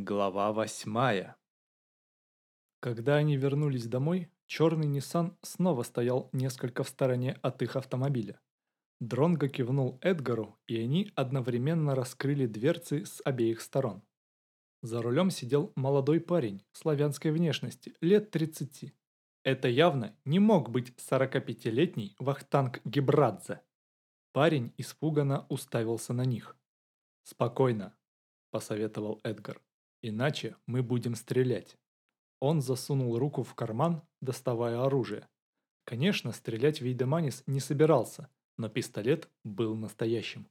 Глава восьмая. Когда они вернулись домой, черный Ниссан снова стоял несколько в стороне от их автомобиля. Дронго кивнул Эдгару, и они одновременно раскрыли дверцы с обеих сторон. За рулем сидел молодой парень славянской внешности, лет 30. Это явно не мог быть 45-летний Вахтанг Гибрадзе. Парень испуганно уставился на них. «Спокойно», – посоветовал Эдгар. Иначе мы будем стрелять. Он засунул руку в карман, доставая оружие. Конечно, стрелять Вейдеманис не собирался, но пистолет был настоящим.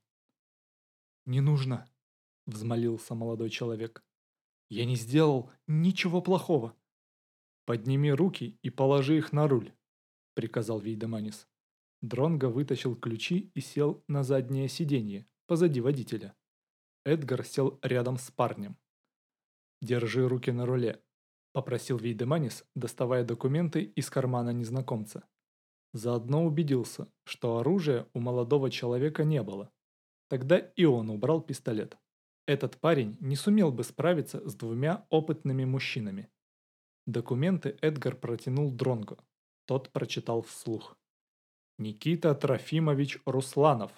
«Не нужно», – взмолился молодой человек. «Я не сделал ничего плохого». «Подними руки и положи их на руль», – приказал Вейдеманис. Дронго вытащил ключи и сел на заднее сиденье, позади водителя. Эдгар сел рядом с парнем. «Держи руки на руле», – попросил Вейдеманис, доставая документы из кармана незнакомца. Заодно убедился, что оружия у молодого человека не было. Тогда и он убрал пистолет. Этот парень не сумел бы справиться с двумя опытными мужчинами. Документы Эдгар протянул Дронго. Тот прочитал вслух. Никита Трофимович Русланов.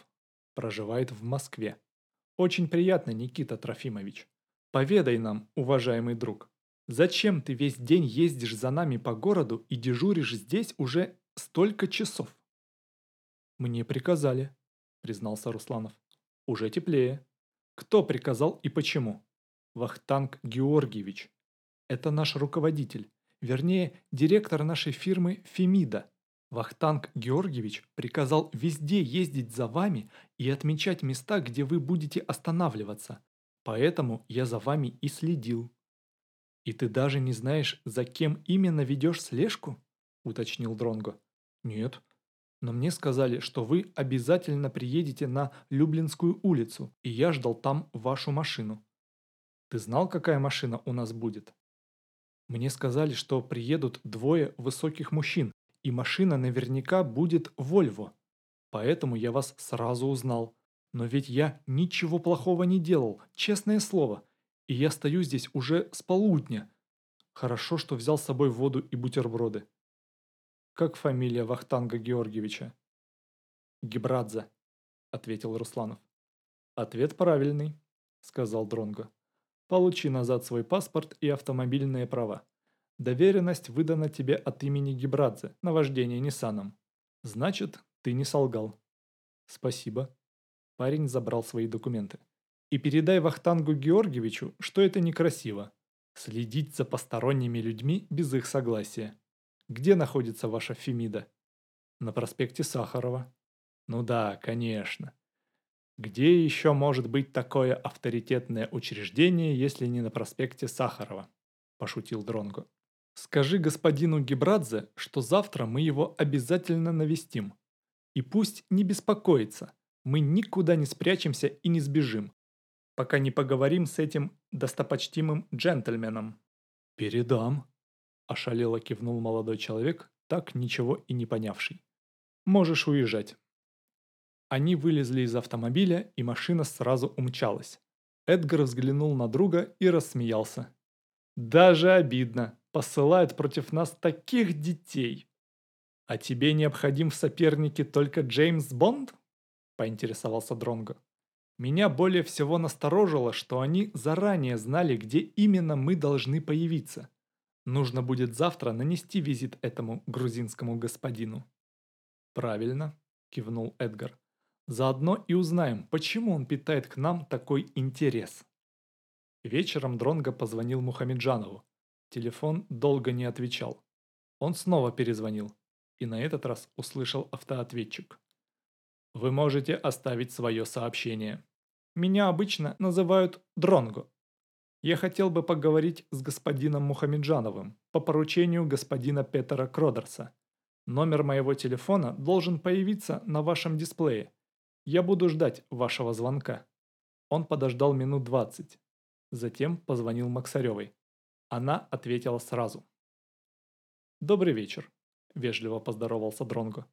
Проживает в Москве. Очень приятно, Никита Трофимович. Поведай нам, уважаемый друг, зачем ты весь день ездишь за нами по городу и дежуришь здесь уже столько часов? Мне приказали, признался Русланов. Уже теплее. Кто приказал и почему? Вахтанг Георгиевич. Это наш руководитель, вернее, директор нашей фирмы Фемида. Вахтанг Георгиевич приказал везде ездить за вами и отмечать места, где вы будете останавливаться. Поэтому я за вами и следил». «И ты даже не знаешь, за кем именно ведешь слежку?» – уточнил Дронго. «Нет. Но мне сказали, что вы обязательно приедете на Люблинскую улицу, и я ждал там вашу машину. Ты знал, какая машина у нас будет?» «Мне сказали, что приедут двое высоких мужчин, и машина наверняка будет Вольво. Поэтому я вас сразу узнал. Но ведь я ничего плохого не делал, честное слово. И я стою здесь уже с полудня. Хорошо, что взял с собой воду и бутерброды. Как фамилия Вахтанга Георгиевича? Гибрадзе, ответил Русланов. Ответ правильный, сказал Дронго. Получи назад свой паспорт и автомобильные права. Доверенность выдана тебе от имени Гибрадзе на вождение Ниссаном. Значит, ты не солгал. Спасибо. Парень забрал свои документы. «И передай Вахтангу Георгиевичу, что это некрасиво. Следить за посторонними людьми без их согласия. Где находится ваша Фемида?» «На проспекте Сахарова». «Ну да, конечно. Где еще может быть такое авторитетное учреждение, если не на проспекте Сахарова?» – пошутил Дронго. «Скажи господину Гибрадзе, что завтра мы его обязательно навестим. И пусть не беспокоится, мы никуда не спрячемся и не сбежим, пока не поговорим с этим достопочтимым джентльменом». «Передам», – ошалело кивнул молодой человек, так ничего и не понявший. «Можешь уезжать». Они вылезли из автомобиля, и машина сразу умчалась. Эдгар взглянул на друга и рассмеялся. «Даже обидно. Посылают против нас таких детей. А тебе необходим в сопернике только Джеймс Бонд?» Поинтересовался Дронго. Меня более всего насторожило, что они заранее знали, где именно мы должны появиться. Нужно будет завтра нанести визит этому грузинскому господину. Правильно, кивнул Эдгар. Заодно и узнаем, почему он питает к нам такой интерес. Вечером Дронго позвонил Мухамеджанову. Телефон долго не отвечал. Он снова перезвонил и на этот раз услышал автоответчик. Вы можете оставить свое сообщение. Меня обычно называют Дронго. Я хотел бы поговорить с господином Мухамеджановым по поручению господина Петера Кродерса. Номер моего телефона должен появиться на вашем дисплее. Я буду ждать вашего звонка. Он подождал минут двадцать. Затем позвонил Максаревой. Она ответила сразу. «Добрый вечер», – вежливо поздоровался Дронго.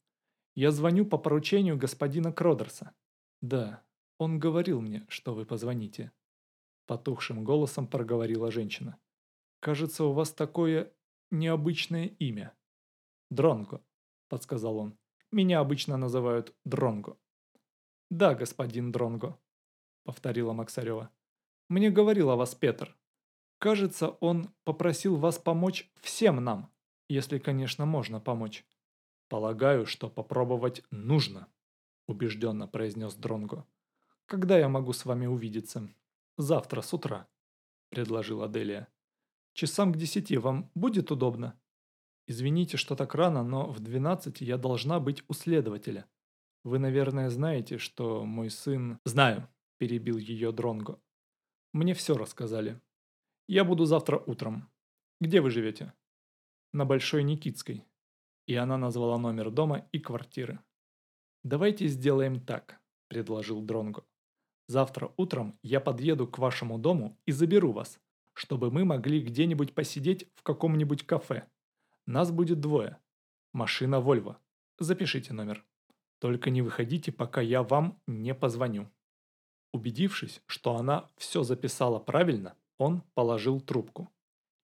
Я звоню по поручению господина Кродерса. Да, он говорил мне, что вы позвоните. Потухшим голосом проговорила женщина. «Кажется, у вас такое необычное имя». «Дронго», — подсказал он. «Меня обычно называют Дронго». «Да, господин Дронго», — повторила Максарева. «Мне говорил о вас Петр. Кажется, он попросил вас помочь всем нам, если, конечно, можно помочь». «Полагаю, что попробовать нужно», — убежденно произнес Дронго. «Когда я могу с вами увидеться?» «Завтра с утра», — предложила Делия. «Часам к десяти вам будет удобно?» «Извините, что так рано, но в двенадцать я должна быть у следователя. Вы, наверное, знаете, что мой сын...» «Знаю», — перебил ее Дронго. «Мне все рассказали. Я буду завтра утром. Где вы живете?» «На Большой Никитской». И она назвала номер дома и квартиры. «Давайте сделаем так», – предложил Дронго. «Завтра утром я подъеду к вашему дому и заберу вас, чтобы мы могли где-нибудь посидеть в каком-нибудь кафе. Нас будет двое. Машина Вольво. Запишите номер. Только не выходите, пока я вам не позвоню». Убедившись, что она все записала правильно, он положил трубку.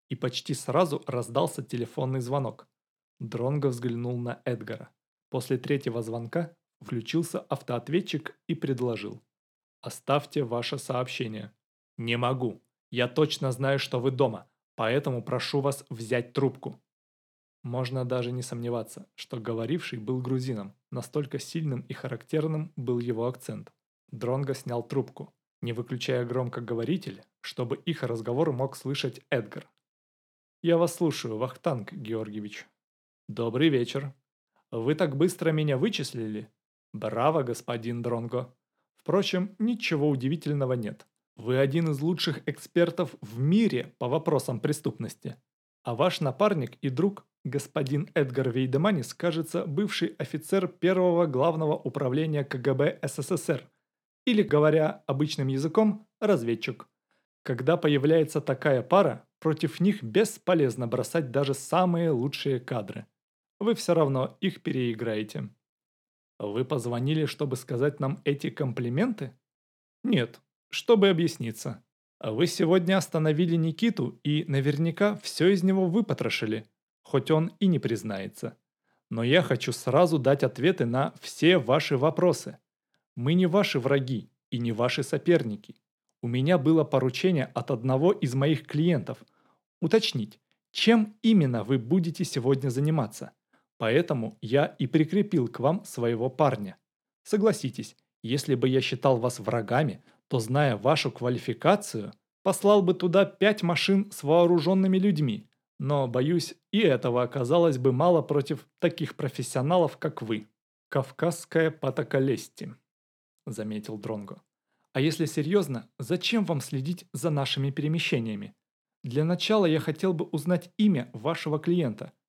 И почти сразу раздался телефонный звонок. Дронго взглянул на Эдгара. После третьего звонка Включился автоответчик и предложил. «Оставьте ваше сообщение». «Не могу. Я точно знаю, что вы дома, поэтому прошу вас взять трубку». Можно даже не сомневаться, что говоривший был грузином, настолько сильным и характерным был его акцент. Дронго снял трубку, не выключая громкоговоритель, чтобы их разговор мог слышать Эдгар. «Я вас слушаю, Вахтанг Георгиевич». «Добрый вечер. Вы так быстро меня вычислили?» Браво, господин Дронго. Впрочем, ничего удивительного нет. Вы один из лучших экспертов в мире по вопросам преступности. А ваш напарник и друг, господин Эдгар Вейдеманис, кажется, бывший офицер первого главного управления КГБ СССР. Или, говоря обычным языком, разведчик. Когда появляется такая пара, против них бесполезно бросать даже самые лучшие кадры. Вы все равно их переиграете. Вы позвонили, чтобы сказать нам эти комплименты? Нет, чтобы объясниться. Вы сегодня остановили Никиту и наверняка все из него выпотрошили, хоть он и не признается. Но я хочу сразу дать ответы на все ваши вопросы. Мы не ваши враги и не ваши соперники. У меня было поручение от одного из моих клиентов уточнить, чем именно вы будете сегодня заниматься. Поэтому я и прикрепил к вам своего парня. Согласитесь, если бы я считал вас врагами, то, зная вашу квалификацию, послал бы туда пять машин с вооруженными людьми. Но, боюсь, и этого оказалось бы мало против таких профессионалов, как вы. Кавказская патоколести, заметил Дронго. А если серьезно, зачем вам следить за нашими перемещениями? Для начала я хотел бы узнать имя вашего клиента –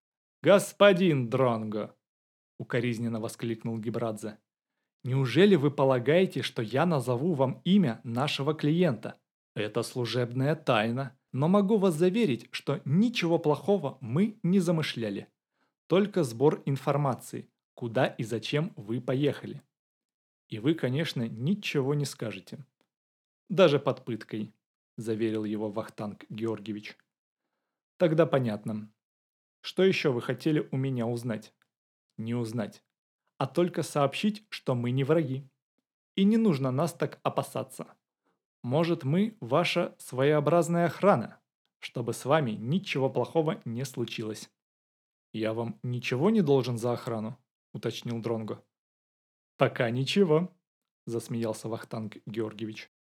«Господин Дронго!» – укоризненно воскликнул Гибрадзе. «Неужели вы полагаете, что я назову вам имя нашего клиента? Это служебная тайна, но могу вас заверить, что ничего плохого мы не замышляли. Только сбор информации, куда и зачем вы поехали. И вы, конечно, ничего не скажете. Даже под пыткой», – заверил его Вахтанг Георгиевич. «Тогда понятно. Что еще вы хотели у меня узнать? Не узнать, а только сообщить, что мы не враги. И не нужно нас так опасаться. Может, мы ваша своеобразная охрана, чтобы с вами ничего плохого не случилось. Я вам ничего не должен за охрану, уточнил Дронго. Пока ничего, засмеялся Вахтанг Георгиевич.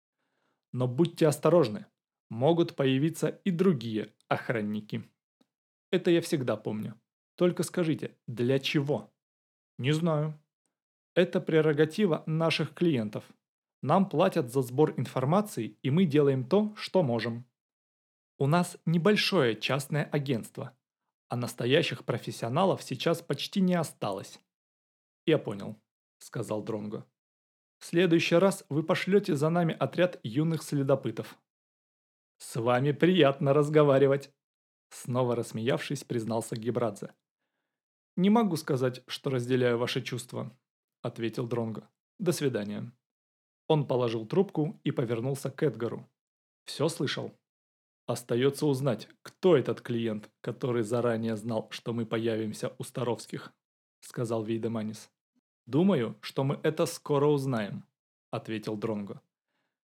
Но будьте осторожны, могут появиться и другие охранники. Это я всегда помню. Только скажите, для чего? Не знаю. Это прерогатива наших клиентов. Нам платят за сбор информации, и мы делаем то, что можем. У нас небольшое частное агентство, а настоящих профессионалов сейчас почти не осталось. Я понял, сказал Дронго. В следующий раз вы пошлете за нами отряд юных следопытов. С вами приятно разговаривать. Снова рассмеявшись, признался Гибрадзе. «Не могу сказать, что разделяю ваши чувства», — ответил Дронго. «До свидания». Он положил трубку и повернулся к Эдгару. Все слышал? Остается узнать, кто этот клиент, который заранее знал, что мы появимся у Старовских, сказал Вейдеманис. Думаю, что мы это скоро узнаем, ответил Дронго.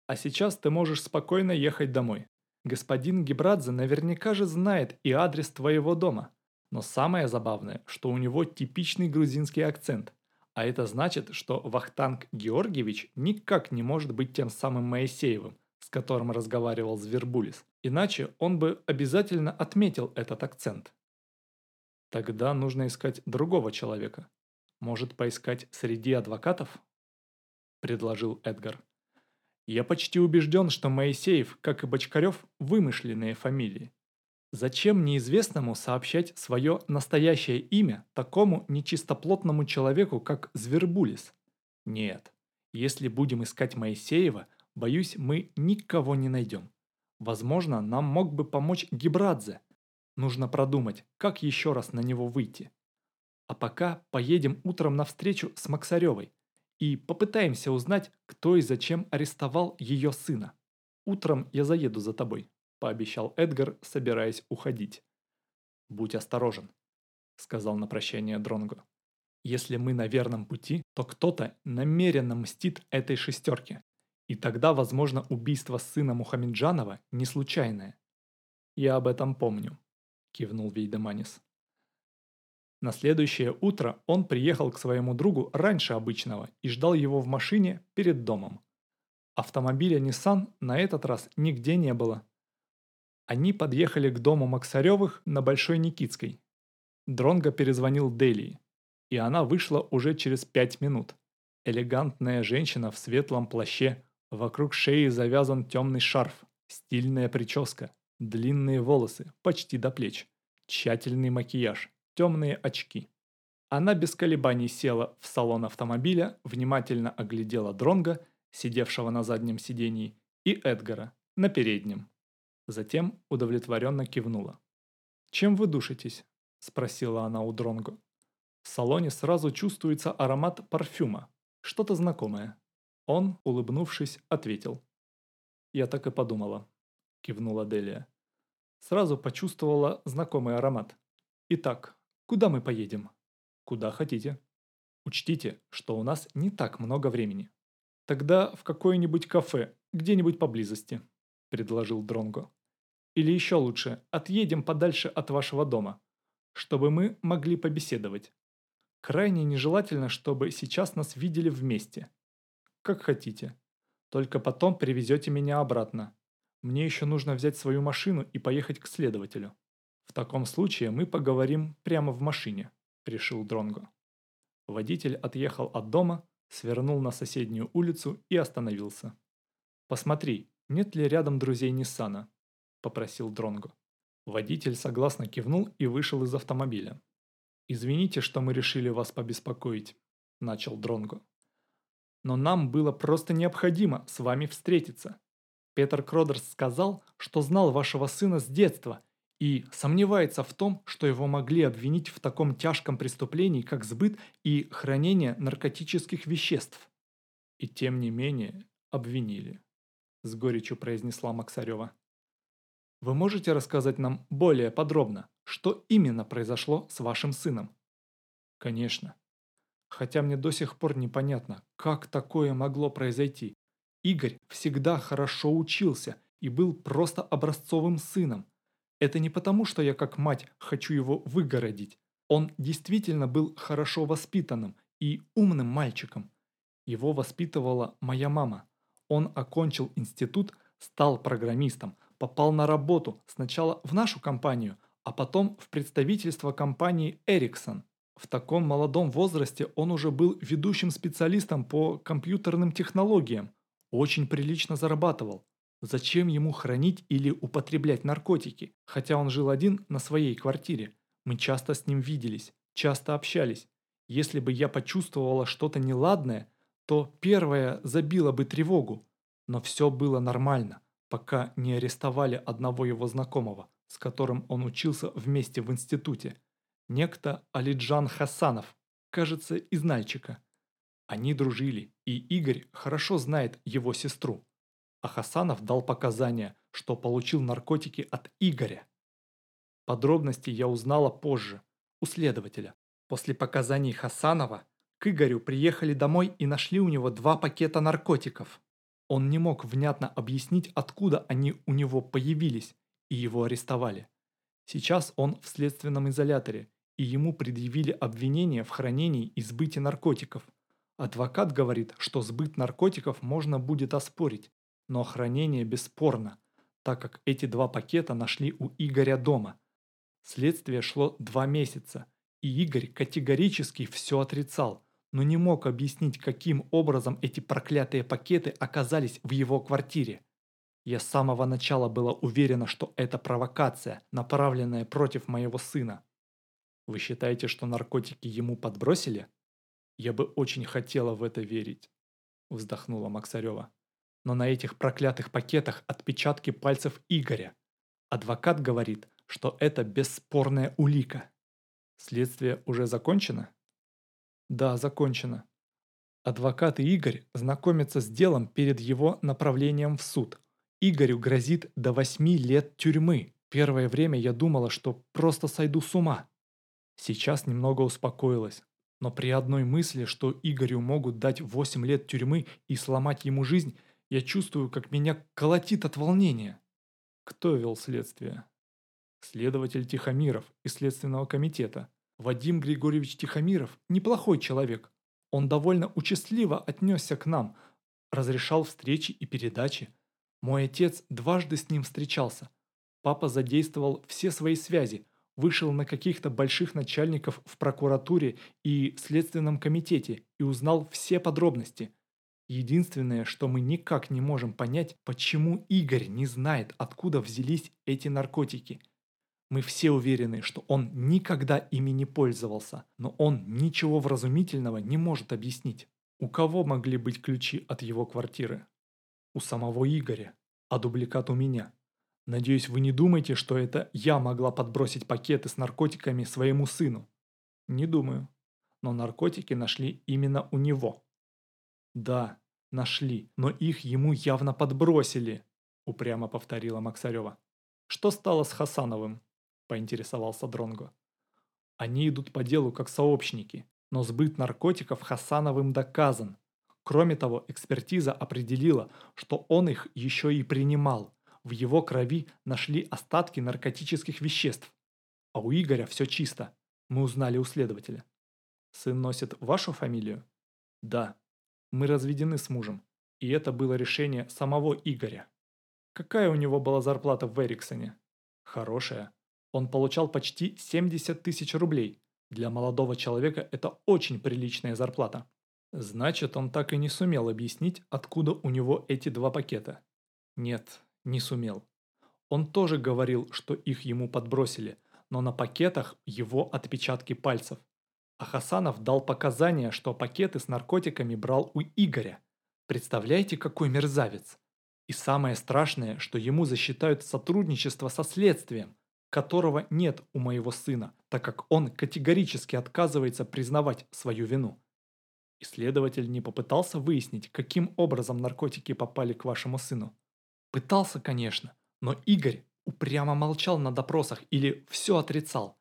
А сейчас ты можешь спокойно ехать домой. Господин Гибрадзе наверняка же знает и адрес твоего дома. Но самое забавное, что у него типичный грузинский акцент. А это значит, что Вахтанг Георгиевич никак не может быть тем самым Моисеевым, с которым разговаривал Звербулис. Иначе он бы обязательно отметил этот акцент. Тогда нужно искать другого человека. Может, поискать среди адвокатов? Предложил Эдгар. Я почти убежден, что Моисеев, как и Бочкарев, вымышленные фамилии. Зачем неизвестному сообщать свое настоящее имя такому нечистоплотному человеку, как Звербулис? Нет, если будем искать Моисеева, боюсь, мы никого не найдем. Возможно, нам мог бы помочь Гибрадзе. Нужно продумать, как еще раз на него выйти. А пока поедем утром на встречу с Максаревой и попытаемся узнать, кто и зачем арестовал ее сына. Утром я заеду за тобой», – пообещал Эдгар, собираясь уходить. «Будь осторожен», – сказал на прощание Дронго. «Если мы на верном пути, то кто-то намеренно мстит этой шестерке, и тогда, возможно, убийство сына Мухамеджанова не случайное». «Я об этом помню», – кивнул Вейдеманис. На следующее утро он приехал к своему другу раньше обычного и ждал его в машине перед домом. Автомобиля Nissan на этот раз нигде не было. Они подъехали к дому Максаревых на Большой Никитской. Дронго перезвонил Делии, и она вышла уже через пять минут. Элегантная женщина в светлом плаще, вокруг шеи завязан темный шарф, стильная прическа, длинные волосы почти до плеч, тщательный макияж, темные очки. Она без колебаний села в салон автомобиля, внимательно оглядела Дронга, сидевшего на заднем сидении, и Эдгара, на переднем. Затем удовлетворенно кивнула. «Чем вы душитесь?» – спросила она у Дронго. В салоне сразу чувствуется аромат парфюма, что-то знакомое. Он, улыбнувшись, ответил. «Я так и подумала», – кивнула Делия. Сразу почувствовала знакомый аромат. «Итак, Куда мы поедем? Куда хотите. Учтите, что у нас не так много времени. Тогда в какое-нибудь кафе, где-нибудь поблизости, предложил Дронго. Или еще лучше, отъедем подальше от вашего дома, чтобы мы могли побеседовать. Крайне нежелательно, чтобы сейчас нас видели вместе. Как хотите. Только потом привезете меня обратно. Мне еще нужно взять свою машину и поехать к следователю. «В таком случае мы поговорим прямо в машине», – решил Дронго. Водитель отъехал от дома, свернул на соседнюю улицу и остановился. «Посмотри, нет ли рядом друзей Ниссана?» – попросил Дронго. Водитель согласно кивнул и вышел из автомобиля. «Извините, что мы решили вас побеспокоить», – начал Дронго. «Но нам было просто необходимо с вами встретиться. Петр Кродерс сказал, что знал вашего сына с детства и сомневается в том, что его могли обвинить в таком тяжком преступлении, как сбыт и хранение наркотических веществ. И тем не менее обвинили, с горечью произнесла Максарева. Вы можете рассказать нам более подробно, что именно произошло с вашим сыном? Конечно. Хотя мне до сих пор непонятно, как такое могло произойти. Игорь всегда хорошо учился и был просто образцовым сыном – это не потому, что я как мать хочу его выгородить. Он действительно был хорошо воспитанным и умным мальчиком. Его воспитывала моя мама. Он окончил институт, стал программистом, попал на работу сначала в нашу компанию, а потом в представительство компании Ericsson. В таком молодом возрасте он уже был ведущим специалистом по компьютерным технологиям, очень прилично зарабатывал. Зачем ему хранить или употреблять наркотики, хотя он жил один на своей квартире? Мы часто с ним виделись, часто общались. Если бы я почувствовала что-то неладное, то первое забило бы тревогу. Но все было нормально, пока не арестовали одного его знакомого, с которым он учился вместе в институте. Некто Алиджан Хасанов, кажется, из Нальчика. Они дружили, и Игорь хорошо знает его сестру. А Хасанов дал показания, что получил наркотики от Игоря. Подробности я узнала позже, у следователя. После показаний Хасанова к Игорю приехали домой и нашли у него два пакета наркотиков. Он не мог внятно объяснить, откуда они у него появились, и его арестовали. Сейчас он в следственном изоляторе, и ему предъявили обвинение в хранении и сбытии наркотиков. Адвокат говорит, что сбыт наркотиков можно будет оспорить, но хранение бесспорно, так как эти два пакета нашли у Игоря дома. Следствие шло два месяца, и Игорь категорически все отрицал, но не мог объяснить, каким образом эти проклятые пакеты оказались в его квартире. Я с самого начала была уверена, что это провокация, направленная против моего сына. Вы считаете, что наркотики ему подбросили? Я бы очень хотела в это верить, вздохнула Максарева. Но на этих проклятых пакетах отпечатки пальцев Игоря. Адвокат говорит, что это бесспорная улика. Следствие уже закончено? Да, закончено. Адвокат и Игорь знакомятся с делом перед его направлением в суд. Игорю грозит до восьми лет тюрьмы. Первое время я думала, что просто сойду с ума. Сейчас немного успокоилась. Но при одной мысли, что Игорю могут дать 8 лет тюрьмы и сломать ему жизнь, я чувствую, как меня колотит от волнения. Кто вел следствие? Следователь Тихомиров из Следственного комитета. Вадим Григорьевич Тихомиров – неплохой человек. Он довольно участливо отнесся к нам, разрешал встречи и передачи. Мой отец дважды с ним встречался. Папа задействовал все свои связи, вышел на каких-то больших начальников в прокуратуре и Следственном комитете и узнал все подробности. Единственное, что мы никак не можем понять, почему Игорь не знает, откуда взялись эти наркотики – мы все уверены, что он никогда ими не пользовался, но он ничего вразумительного не может объяснить. У кого могли быть ключи от его квартиры? У самого Игоря, а дубликат у меня. Надеюсь, вы не думаете, что это я могла подбросить пакеты с наркотиками своему сыну? Не думаю. Но наркотики нашли именно у него. Да, нашли, но их ему явно подбросили, упрямо повторила Максарева. Что стало с Хасановым? – поинтересовался Дронго. «Они идут по делу как сообщники, но сбыт наркотиков Хасановым доказан. Кроме того, экспертиза определила, что он их еще и принимал. В его крови нашли остатки наркотических веществ. А у Игоря все чисто, мы узнали у следователя. Сын носит вашу фамилию? Да. Мы разведены с мужем, и это было решение самого Игоря. Какая у него была зарплата в Эриксоне? Хорошая. Он получал почти 70 тысяч рублей. Для молодого человека это очень приличная зарплата. Значит, он так и не сумел объяснить, откуда у него эти два пакета. Нет, не сумел. Он тоже говорил, что их ему подбросили, но на пакетах его отпечатки пальцев. А Хасанов дал показания, что пакеты с наркотиками брал у Игоря. Представляете, какой мерзавец? И самое страшное, что ему засчитают сотрудничество со следствием – которого нет у моего сына, так как он категорически отказывается признавать свою вину. Исследователь не попытался выяснить, каким образом наркотики попали к вашему сыну. Пытался, конечно, но Игорь упрямо молчал на допросах или все отрицал.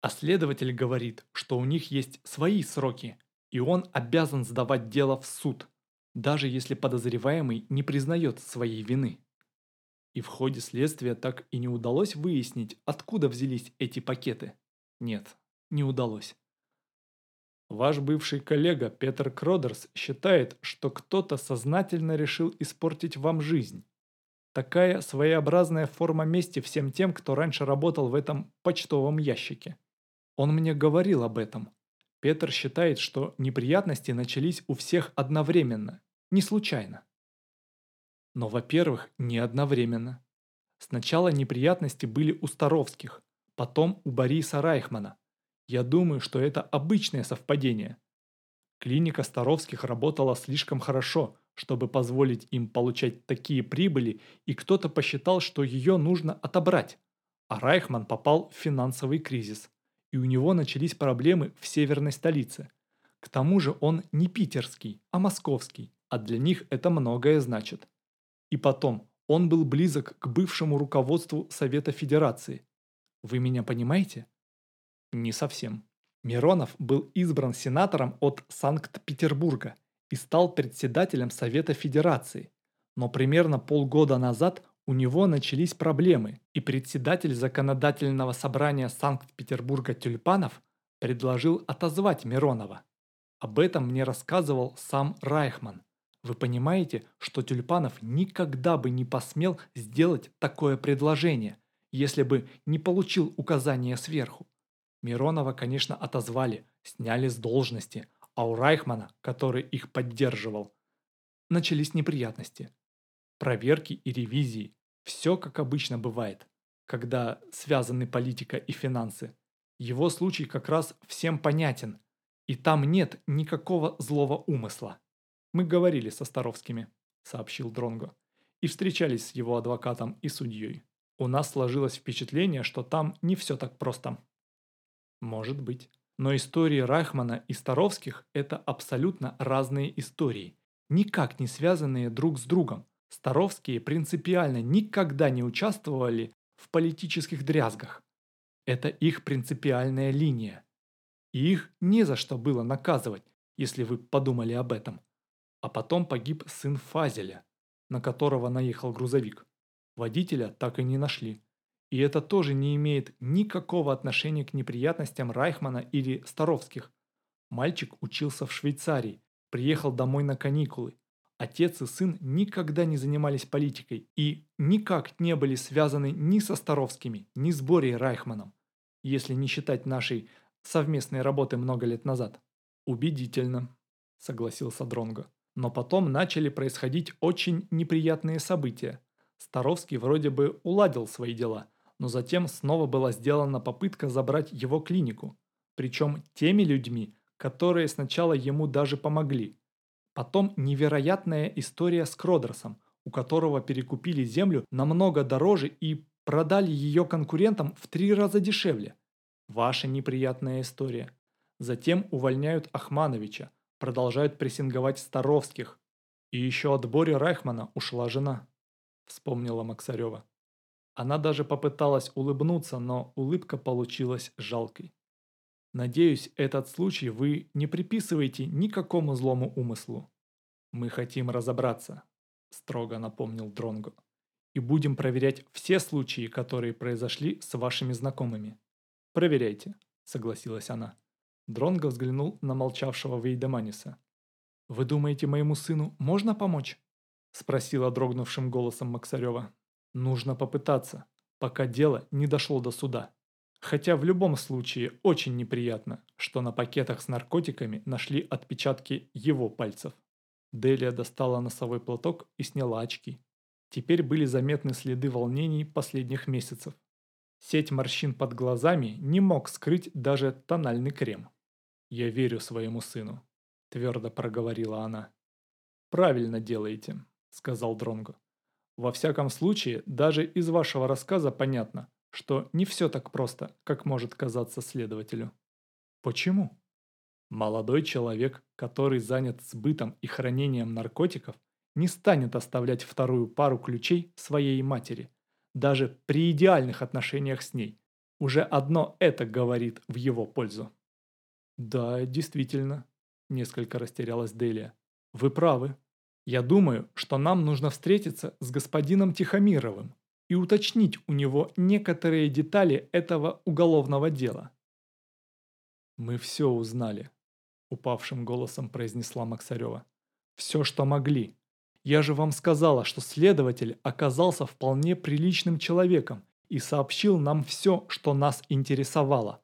А следователь говорит, что у них есть свои сроки, и он обязан сдавать дело в суд, даже если подозреваемый не признает своей вины. И в ходе следствия так и не удалось выяснить, откуда взялись эти пакеты. Нет, не удалось. Ваш бывший коллега Петер Кродерс считает, что кто-то сознательно решил испортить вам жизнь. Такая своеобразная форма мести всем тем, кто раньше работал в этом почтовом ящике. Он мне говорил об этом. Петр считает, что неприятности начались у всех одновременно, не случайно. Но, во-первых, не одновременно. Сначала неприятности были у Старовских, потом у Бориса Райхмана. Я думаю, что это обычное совпадение. Клиника Старовских работала слишком хорошо, чтобы позволить им получать такие прибыли, и кто-то посчитал, что ее нужно отобрать. А Райхман попал в финансовый кризис, и у него начались проблемы в северной столице. К тому же он не питерский, а московский, а для них это многое значит. И потом, он был близок к бывшему руководству Совета Федерации. Вы меня понимаете? Не совсем. Миронов был избран сенатором от Санкт-Петербурга и стал председателем Совета Федерации. Но примерно полгода назад у него начались проблемы, и председатель законодательного собрания Санкт-Петербурга Тюльпанов предложил отозвать Миронова. Об этом мне рассказывал сам Райхман. Вы понимаете, что Тюльпанов никогда бы не посмел сделать такое предложение, если бы не получил указания сверху. Миронова, конечно, отозвали, сняли с должности, а у Райхмана, который их поддерживал, начались неприятности. Проверки и ревизии. Все как обычно бывает, когда связаны политика и финансы. Его случай как раз всем понятен, и там нет никакого злого умысла. Мы говорили со Старовскими, сообщил Дронго, и встречались с его адвокатом и судьей. У нас сложилось впечатление, что там не все так просто. Может быть. Но истории Райхмана и Старовских – это абсолютно разные истории, никак не связанные друг с другом. Старовские принципиально никогда не участвовали в политических дрязгах. Это их принципиальная линия. И их не за что было наказывать, если вы подумали об этом. А потом погиб сын Фазеля, на которого наехал грузовик. Водителя так и не нашли. И это тоже не имеет никакого отношения к неприятностям Райхмана или Старовских. Мальчик учился в Швейцарии, приехал домой на каникулы. Отец и сын никогда не занимались политикой и никак не были связаны ни со Старовскими, ни с Борей Райхманом, если не считать нашей совместной работы много лет назад. Убедительно, согласился Дронго. Но потом начали происходить очень неприятные события. Старовский вроде бы уладил свои дела – но затем снова была сделана попытка забрать его клинику, причем теми людьми, которые сначала ему даже помогли. Потом невероятная история с Кродерсом, у которого перекупили землю намного дороже и продали ее конкурентам в три раза дешевле. Ваша неприятная история. Затем увольняют Ахмановича, продолжают прессинговать Старовских. И еще от Бори Райхмана ушла жена, вспомнила Максарева. Она даже попыталась улыбнуться, но улыбка получилась жалкой. Надеюсь, этот случай вы не приписываете никакому злому умыслу. Мы хотим разобраться, строго напомнил Дронго. И будем проверять все случаи, которые произошли с вашими знакомыми. Проверяйте, согласилась она. Дронго взглянул на молчавшего Вейдеманиса. «Вы думаете, моему сыну можно помочь?» Спросила дрогнувшим голосом Максарева. Нужно попытаться, пока дело не дошло до суда. Хотя в любом случае очень неприятно, что на пакетах с наркотиками нашли отпечатки его пальцев. Делия достала носовой платок и сняла очки. Теперь были заметны следы волнений последних месяцев. Сеть морщин под глазами не мог скрыть даже тональный крем. «Я верю своему сыну», – твердо проговорила она. «Правильно делаете», – сказал Дронго. Во всяком случае, даже из вашего рассказа понятно, что не все так просто, как может казаться следователю. Почему? Молодой человек, который занят сбытом и хранением наркотиков, не станет оставлять вторую пару ключей своей матери, даже при идеальных отношениях с ней. Уже одно это говорит в его пользу. «Да, действительно», – несколько растерялась Делия. «Вы правы, я думаю, что нам нужно встретиться с господином Тихомировым и уточнить у него некоторые детали этого уголовного дела. «Мы все узнали», – упавшим голосом произнесла Максарева. «Все, что могли. Я же вам сказала, что следователь оказался вполне приличным человеком и сообщил нам все, что нас интересовало.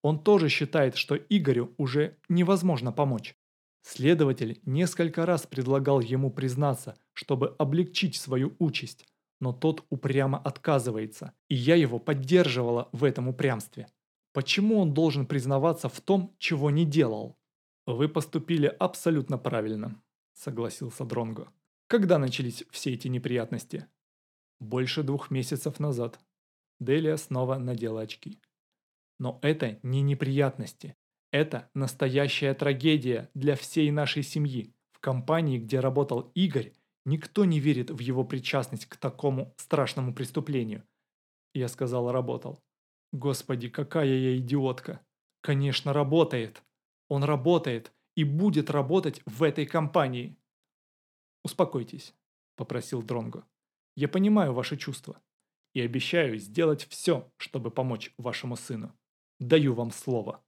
Он тоже считает, что Игорю уже невозможно помочь. Следователь несколько раз предлагал ему признаться, чтобы облегчить свою участь, но тот упрямо отказывается, и я его поддерживала в этом упрямстве. Почему он должен признаваться в том, чего не делал? Вы поступили абсолютно правильно, согласился Дронго. Когда начались все эти неприятности? Больше двух месяцев назад. Делия снова надела очки. Но это не неприятности, это настоящая трагедия для всей нашей семьи. В компании, где работал Игорь, Никто не верит в его причастность к такому страшному преступлению. Я сказал, работал. Господи, какая я идиотка. Конечно, работает. Он работает и будет работать в этой компании. Успокойтесь, попросил Дронго. Я понимаю ваши чувства и обещаю сделать все, чтобы помочь вашему сыну. Даю вам слово.